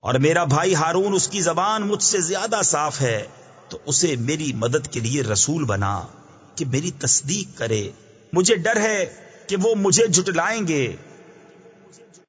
اور میرا بھائی ہارون اس کی زبان مجھ سے زیادہ صاف ہے، تو اسے میری مدد کے لیے رسول بنا کہ میری تصدیق کرے۔ مجھے ڈر ہے کہ وہ مجھے جھٹلائیں گے۔